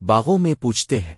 باغوں میں پوچھتے ہیں۔